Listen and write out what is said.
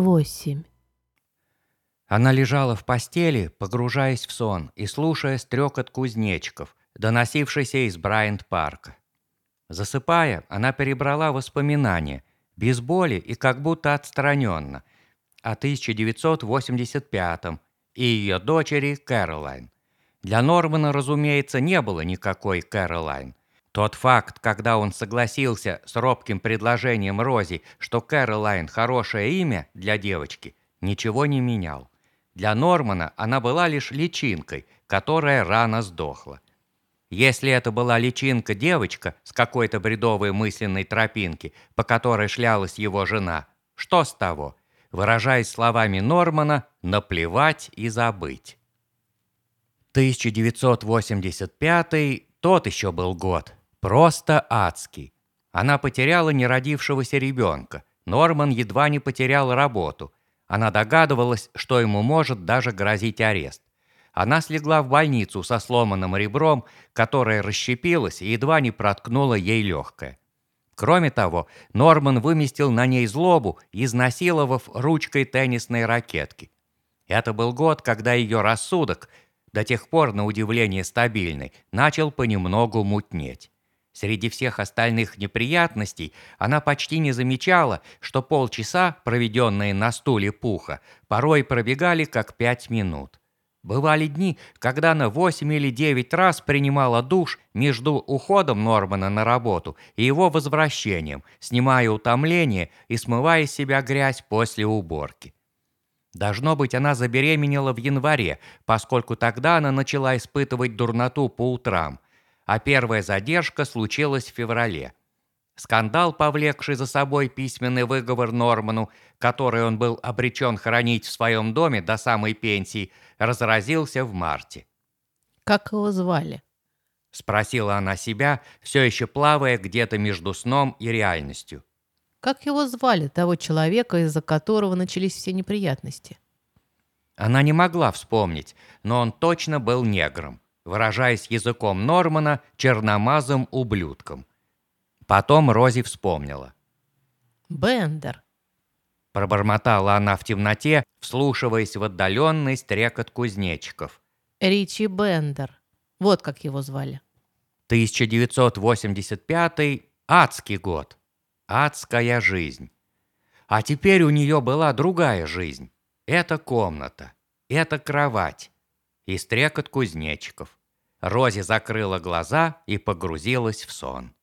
восемь. Она лежала в постели, погружаясь в сон и слушая стрекот кузнечиков, доносившийся из Брайант-парка. Засыпая, она перебрала воспоминания, без боли и как будто отстраненно, о 1985 и ее дочери Кэролайн. Для Нормана, разумеется, не было никакой Кэролайн. Тот факт, когда он согласился с робким предложением Рози, что Кэролайн хорошее имя для девочки, ничего не менял. Для Нормана она была лишь личинкой, которая рано сдохла. Если это была личинка-девочка с какой-то бредовой мысленной тропинки, по которой шлялась его жена, что с того? Выражаясь словами Нормана, наплевать и забыть. 1985 тот еще был год. Просто адский. Она потеряла неродившегося ребенка. Норман едва не потерял работу. Она догадывалась, что ему может даже грозить арест. Она слегла в больницу со сломанным ребром, которое расщепилось и едва не проткнуло ей легкое. Кроме того, Норман выместил на ней злобу, изнасиловав ручкой теннисной ракетки. Это был год, когда ее рассудок – до тех пор, на удивление стабильный, начал понемногу мутнеть. Среди всех остальных неприятностей она почти не замечала, что полчаса, проведенные на стуле пуха, порой пробегали как пять минут. Бывали дни, когда она восемь или девять раз принимала душ между уходом Нормана на работу и его возвращением, снимая утомление и смывая с себя грязь после уборки. Должно быть, она забеременела в январе, поскольку тогда она начала испытывать дурноту по утрам, а первая задержка случилась в феврале. Скандал, повлекший за собой письменный выговор Норману, который он был обречен хранить в своем доме до самой пенсии, разразился в марте. Как его звали? Спросила она себя, все еще плавая где-то между сном и реальностью. Как его звали, того человека, из-за которого начались все неприятности? Она не могла вспомнить, но он точно был негром, выражаясь языком Нормана, черномазым ублюдком. Потом Рози вспомнила. «Бендер», — пробормотала она в темноте, вслушиваясь в отдаленный стрекот кузнечиков. «Ричи Бендер. Вот как его звали». 1985 — адский год. Адская жизнь. А теперь у нее была другая жизнь. Это комната, это кровать и стрекот кузнечиков. Рози закрыла глаза и погрузилась в сон.